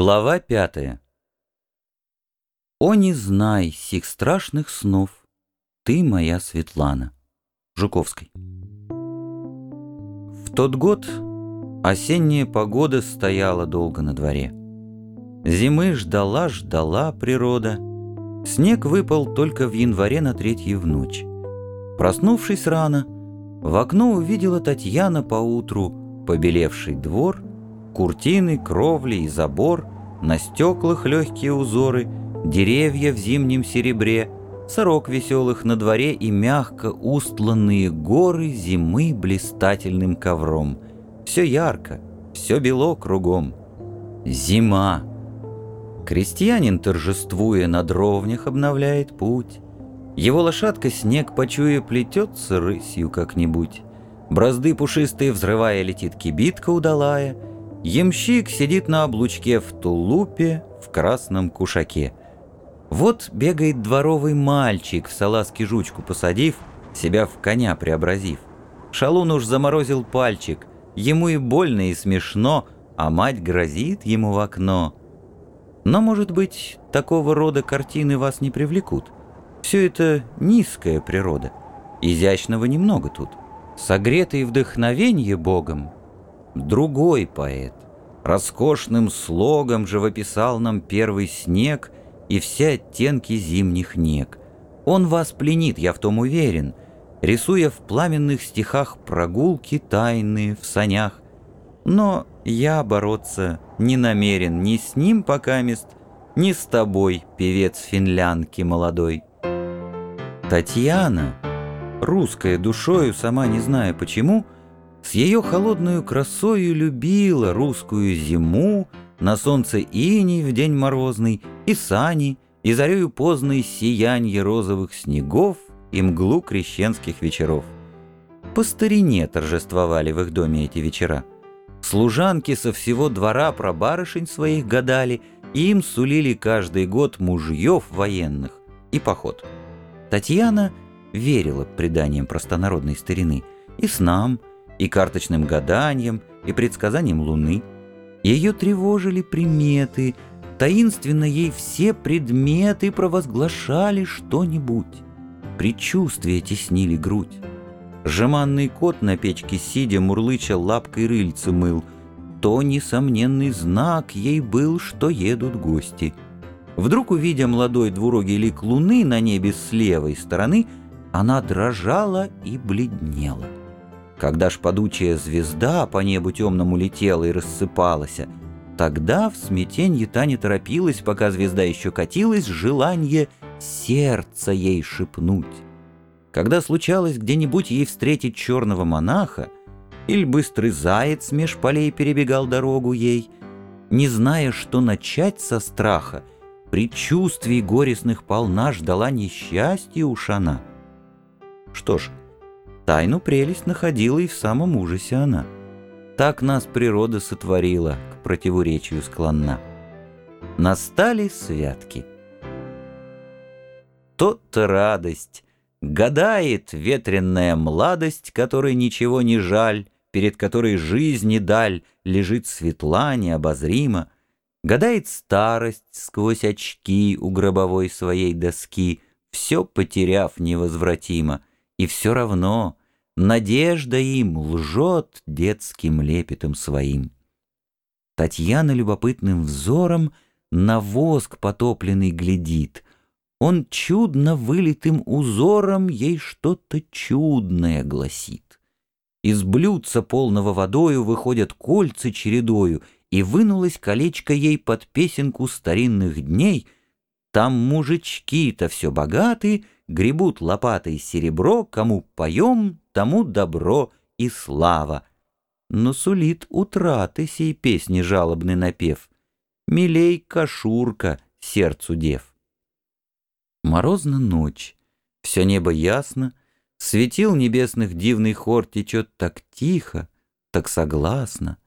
Глава пятая. О, не знай сих страшных снов, Ты моя Светлана. Жуковский. В тот год осенняя погода стояла долго на дворе. Зимы ждала, ждала природа. Снег выпал только в январе на третью в ночь. Проснувшись рано, в окно увидела Татьяна поутру побелевший двор — Куртины, кровли и забор, на стеклах легкие узоры, деревья в зимнем серебре, сорок веселых на дворе и мягко устланные горы зимы блистательным ковром. Все ярко, все бело кругом. Зима. Крестьянин, торжествуя на дровнях, обновляет путь. Его лошадка снег почуя плетется рысью как-нибудь. Бразды пушистые взрывая летит кибитка удалая — Ямщик сидит на облучке в тулупе, в красном кушаке. Вот бегает дворовый мальчик, в салазки жучку посадив, себя в коня преобразив. Шалун уж заморозил пальчик, ему и больно, и смешно, а мать грозит ему в окно. Но, может быть, такого рода картины вас не привлекут. Все это низкая природа. Изящного немного тут. Согретый вдохновенье Богом, другой поэт. Роскошным слогом живописал нам первый снег и все оттенки зимних нег. Он вас пленит, я в том уверен, рисуя в пламенных стихах прогулки тайные в санях. Но я бороться не намерен ни с ним покамест, ни с тобой, певец финлянки молодой. Татьяна, русская душою, сама не зная почему, — с ее холодную красою любила русскую зиму, На солнце иней в день морозный, и сани, И зарею поздной сиянье розовых снегов И мглу крещенских вечеров. По старине торжествовали в их доме эти вечера. Служанки со всего двора про барышень своих гадали, и им сулили каждый год мужьев военных и поход. Татьяна верила преданиям простонародной старины и снам, и карточным гаданием, и предсказанием Луны. Ее тревожили приметы, таинственно ей все предметы провозглашали что-нибудь. Предчувствия теснили грудь. Жеманный кот на печке сидя, мурлыча лапкой рыльце мыл. То несомненный знак ей был, что едут гости. Вдруг, увидя молодой двурогий лик луны на небе с левой стороны, она дрожала и бледнела. Когда ж падучая звезда по небу темному летела и рассыпалась, тогда в смятенье та не торопилась, пока звезда еще катилась, желание сердца ей шепнуть. Когда случалось где-нибудь ей встретить черного монаха, или быстрый заяц меж полей перебегал дорогу ей, не зная, что начать со страха, предчувствий горестных полна ждала несчастья уж она. Что ж, Тайну прелесть находила и в самом ужасе она. Так нас природа сотворила, к противоречию склонна. Настали святки. Тот-то радость, гадает ветренная младость, которой ничего не жаль, перед которой жизнь и даль лежит светла необозрима, гадает старость сквозь очки у гробовой своей доски, все потеряв невозвратимо, и все равно Надежда им лжет детским лепетом своим. Татьяна любопытным взором на воск потопленный глядит. Он чудно вылитым узором ей что-то чудное гласит. Из блюдца полного водою выходят кольца чередою, и вынулось колечко ей под песенку старинных дней. Там мужички-то все богаты, гребут лопатой серебро, кому поем, тому добро и слава. Но сулит утраты сей песни жалобный напев. Милей кашурка сердцу дев. Морозна ночь, все небо ясно, Светил небесных дивный хор течет так тихо, так согласно.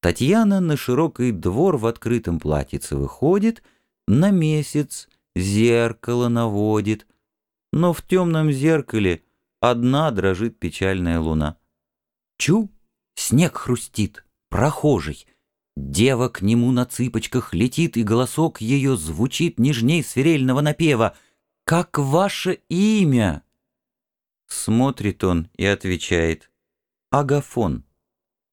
Татьяна на широкий двор в открытом платьице выходит, На месяц зеркало наводит, Но в темном зеркале Одна дрожит печальная луна. Чу, снег хрустит, прохожий. Дева к нему на цыпочках летит, и голосок ее звучит нежней свирельного напева. «Как ваше имя?» Смотрит он и отвечает. «Агафон».